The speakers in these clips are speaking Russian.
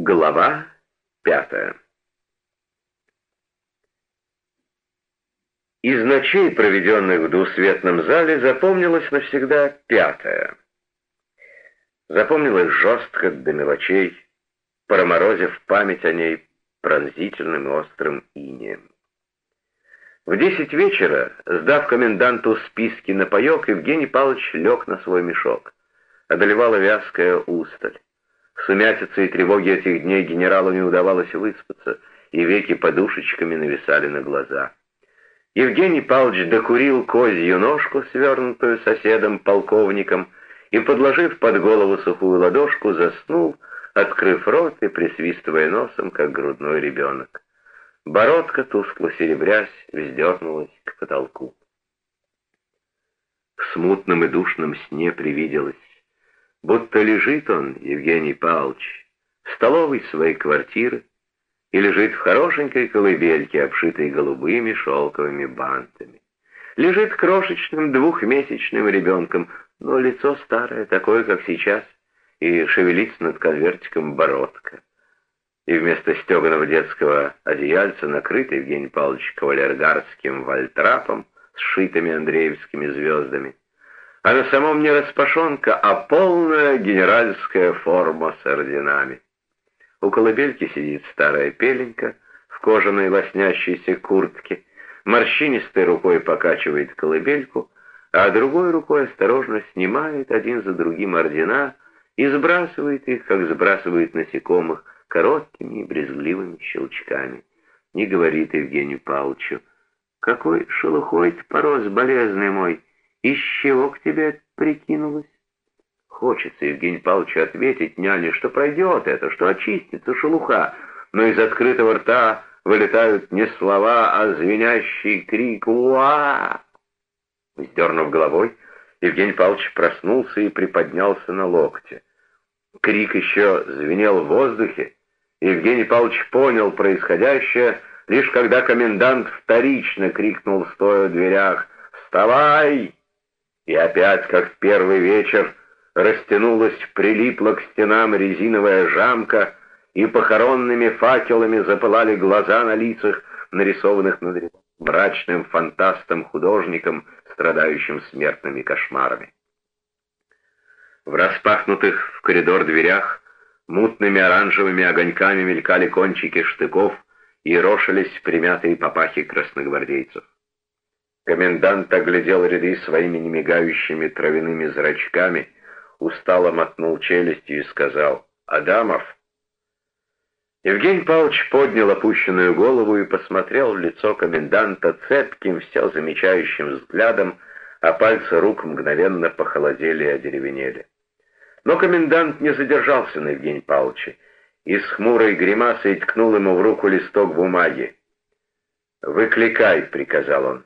Глава пятая Из ночей, проведенных в двусветном зале, запомнилось навсегда пятое. Запомнилось жестко до мелочей, проморозив память о ней пронзительным острым инеем. В десять вечера, сдав коменданту списки на паек, Евгений Павлович лег на свой мешок. Одолевала вязкая усталь. Сумятице и тревоге этих дней генералу не удавалось выспаться, и веки подушечками нависали на глаза. Евгений Павлович докурил козью ножку, свернутую соседом-полковником, и, подложив под голову сухую ладошку, заснул, открыв рот и присвистывая носом, как грудной ребенок. Бородка, тускло серебрясь, вздернулась к потолку. В смутном и душном сне привиделось, будто лежит он, Евгений Павлович, в столовой своей квартиры и лежит в хорошенькой колыбельке, обшитой голубыми шелковыми бантами. Лежит крошечным двухмесячным ребенком, но лицо старое, такое, как сейчас, и шевелится над конвертиком бородка. И вместо стеганого детского одеяльца накрыт Евгений Павлович кавалергарским вальтрапом, сшитыми андреевскими звездами а на самом не распашонка, а полная генеральская форма с орденами. У колыбельки сидит старая пеленька в кожаной лоснящейся куртке, морщинистой рукой покачивает колыбельку, а другой рукой осторожно снимает один за другим ордена и сбрасывает их, как сбрасывает насекомых, короткими и брезгливыми щелчками. Не говорит Евгению Павловичу, «Какой шелухой-то порос, болезный мой!» Из чего к тебе прикинулось? Хочется Евгений Павлович ответить няне, что пройдет это, что очистится шелуха, но из открытого рта вылетают не слова, а звенящий крик «Уа!». Сдернув головой, Евгений Павлович проснулся и приподнялся на локте. Крик еще звенел в воздухе. Евгений Павлович понял происходящее, лишь когда комендант вторично крикнул, стоя в дверях, «Вставай!» И опять, как в первый вечер, растянулась, прилипла к стенам резиновая жамка, и похоронными факелами запылали глаза на лицах, нарисованных над мрачным фантастом-художником, страдающим смертными кошмарами. В распахнутых в коридор дверях мутными оранжевыми огоньками мелькали кончики штыков и рошились примятые папахи красногвардейцев. Комендант оглядел ряды своими немигающими травяными зрачками, устало мотнул челюстью и сказал «Адамов». Евгений Павлович поднял опущенную голову и посмотрел в лицо коменданта цепким, все замечающим взглядом, а пальцы рук мгновенно похолодели и одеревенели. Но комендант не задержался на Евгении Павловиче и с хмурой гримасой ткнул ему в руку листок бумаги. «Выкликай», — приказал он.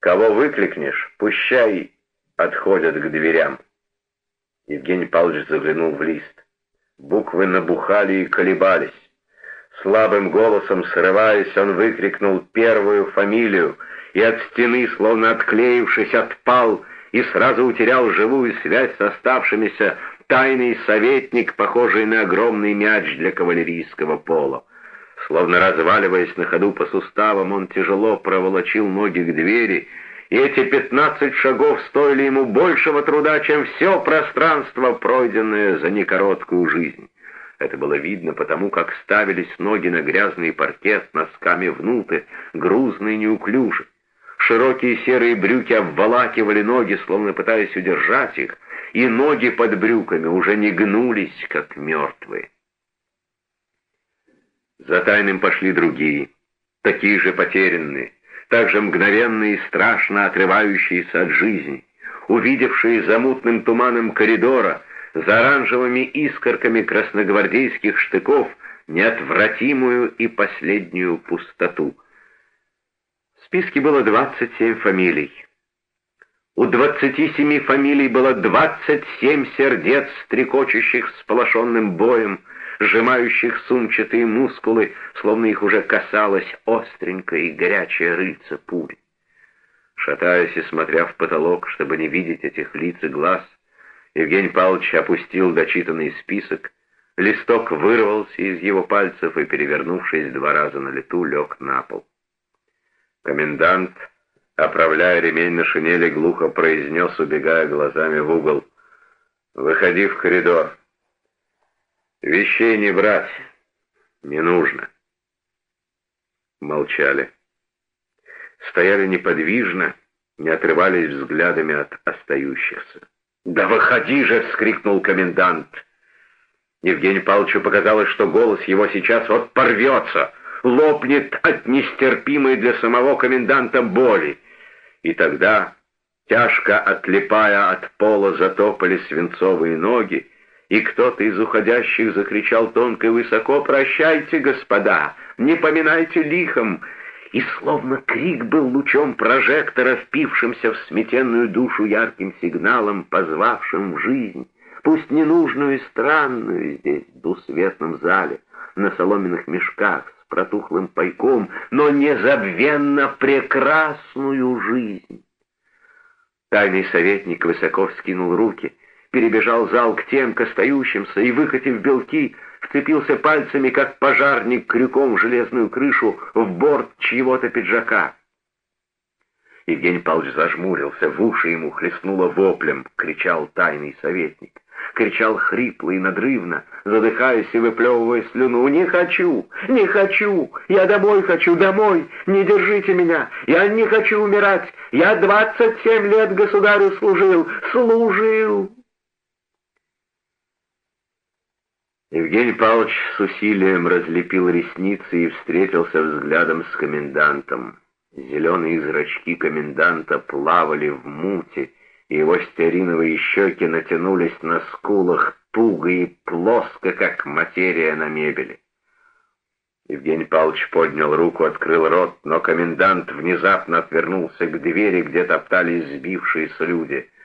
Кого выкликнешь, пущай отходят к дверям. Евгений Павлович заглянул в лист. Буквы набухали и колебались. Слабым голосом срываясь, он выкрикнул первую фамилию и от стены, словно отклеившись, отпал и сразу утерял живую связь с оставшимися тайный советник, похожий на огромный мяч для кавалерийского пола. Словно разваливаясь на ходу по суставам, он тяжело проволочил ноги к двери, и эти пятнадцать шагов стоили ему большего труда, чем все пространство, пройденное за некороткую жизнь. Это было видно потому, как ставились ноги на грязный паркет носками внутрь, грузно и неуклюже. Широкие серые брюки обволакивали ноги, словно пытаясь удержать их, и ноги под брюками уже не гнулись, как мертвые. За тайным пошли другие, такие же потерянные, также мгновенные и страшно отрывающиеся от жизни, увидевшие за мутным туманом коридора, за оранжевыми искорками красногвардейских штыков, неотвратимую и последнюю пустоту. В списке было 27 фамилий. У 27 фамилий было 27 сердец, стрекочущих сполошенным боем, сжимающих сумчатые мускулы, словно их уже касалась остренькая и горячая рыльца пуль. Шатаясь и смотря в потолок, чтобы не видеть этих лиц и глаз, Евгений Павлович опустил дочитанный список, Листок вырвался из его пальцев и, перевернувшись два раза на лету, лег на пол. Комендант, оправляя ремень на шинели, глухо произнес, убегая глазами в угол. «Выходи в коридор. Вещей не брать. Не нужно». Молчали. Стояли неподвижно, не отрывались взглядами от остающихся. «Да выходи же!» — вскрикнул комендант. Евгению Павловичу показалось, что голос его сейчас вот порвется, лопнет от нестерпимой для самого коменданта боли. И тогда, тяжко отлипая от пола, затопали свинцовые ноги, и кто-то из уходящих закричал тонко и высоко «Прощайте, господа! Не поминайте лихом!» И словно крик был лучом прожектора, впившимся в сметенную душу ярким сигналом, позвавшим в жизнь, пусть ненужную и странную здесь, в двусветном зале, на соломенных мешках протухлым пайком, но незабвенно прекрасную жизнь. Тайный советник высоко вскинул руки, перебежал зал к тем, к остающимся, и, выкатив белки, вцепился пальцами, как пожарник, крюком в железную крышу, в борт чьего-то пиджака. Евгений Павлович зажмурился, в уши ему хлестнуло воплем, кричал тайный советник. Кричал хрипло и надрывно, задыхаясь и выплевывая слюну. «Не хочу! Не хочу! Я домой хочу! Домой! Не держите меня! Я не хочу умирать! Я двадцать семь лет государю служил! Служил!» Евгений Павлович с усилием разлепил ресницы и встретился взглядом с комендантом. Зеленые зрачки коменданта плавали в муте, его стериновые щеки натянулись на скулах туго и плоско, как материя на мебели. Евгений Павлович поднял руку, открыл рот, но комендант внезапно отвернулся к двери, где топтались сбившиеся люди —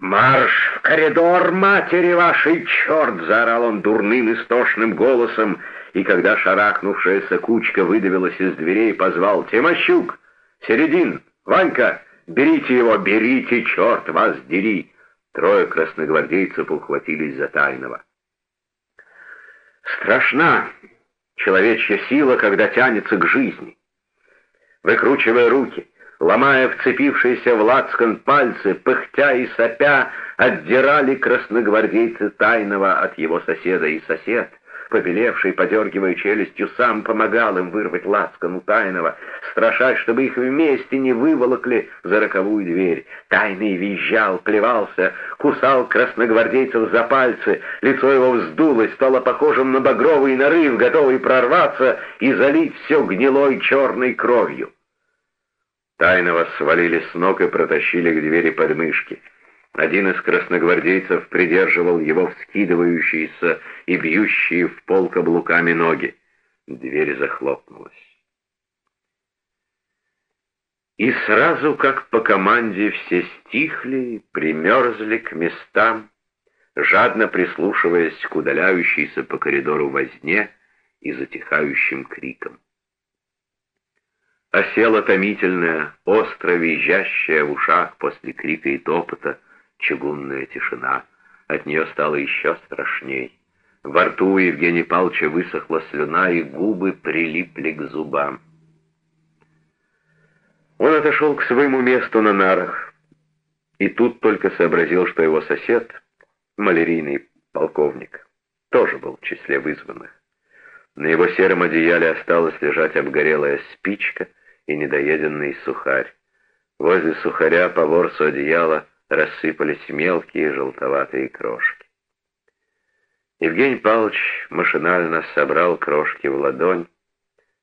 «Марш в коридор, матери вашей, черт!» — заорал он дурным истошным голосом, и когда шарахнувшаяся кучка выдавилась из дверей, позвал «Тимощук! Середин! Ванька! Берите его! Берите, черт вас дери!» Трое красногвардейцев ухватились за тайного. Страшна человечья сила, когда тянется к жизни. Выкручивая руки — ломая вцепившиеся в лацкан пальцы, пыхтя и сопя, отдирали красногвардейцы тайного от его соседа и сосед, побелевший, подергивая челюстью, сам помогал им вырвать лацкан у тайного, страшась, чтобы их вместе не выволокли за роковую дверь. Тайный визжал, плевался, кусал красногвардейцев за пальцы, лицо его вздулось, стало похожим на багровый нарыв, готовый прорваться и залить все гнилой черной кровью. Тайного свалили с ног и протащили к двери подмышки. Один из красногвардейцев придерживал его вскидывающиеся и бьющие в пол каблуками ноги. Дверь захлопнулась. И сразу, как по команде, все стихли, примерзли к местам, жадно прислушиваясь к удаляющейся по коридору возне и затихающим крикам. Осела томительная, остро визжащая в ушах после крика и топота чугунная тишина. От нее стало еще страшней. Во рту у Евгения Павловича высохла слюна, и губы прилипли к зубам. Он отошел к своему месту на нарах, и тут только сообразил, что его сосед, малярийный полковник, тоже был в числе вызванных. На его сером одеяле осталась лежать обгорелая спичка — и недоеденный сухарь. Возле сухаря по ворсу одеяла рассыпались мелкие желтоватые крошки. Евгений Павлович машинально собрал крошки в ладонь,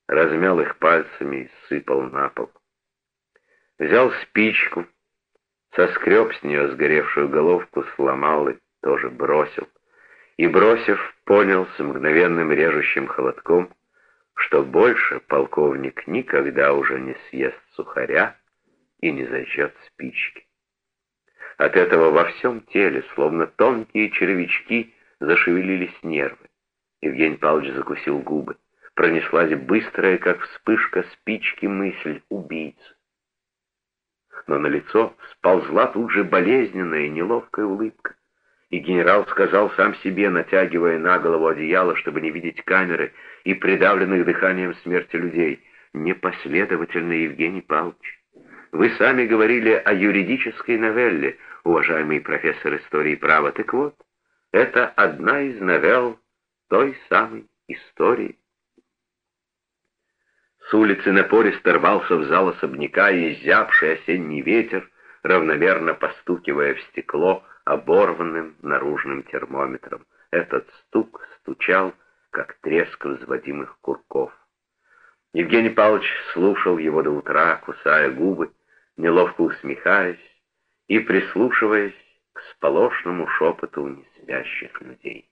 размял их пальцами и сыпал на пол. Взял спичку, соскреб с нее сгоревшую головку, сломал и тоже бросил. И, бросив, понял с мгновенным режущим холодком — что больше полковник никогда уже не съест сухаря и не зажжет спички. От этого во всем теле, словно тонкие червячки, зашевелились нервы. Евгений Павлович закусил губы. Пронеслась быстрая, как вспышка спички, мысль убийцы. Но на лицо сползла тут же болезненная и неловкая улыбка. И генерал сказал сам себе, натягивая на голову одеяло, чтобы не видеть камеры и придавленных дыханием смерти людей, непоследовательно, Евгений Павлович. Вы сами говорили о юридической новелле, уважаемый профессор истории права. Так вот, это одна из новелл той самой истории. С улицы напористо рвался в зал особняка и зябший осенний ветер, равномерно постукивая в стекло оборванным наружным термометром. Этот стук стучал, как треск взводимых курков. Евгений Павлович слушал его до утра, кусая губы, неловко усмехаясь и прислушиваясь к сполошному шепоту неспящих людей.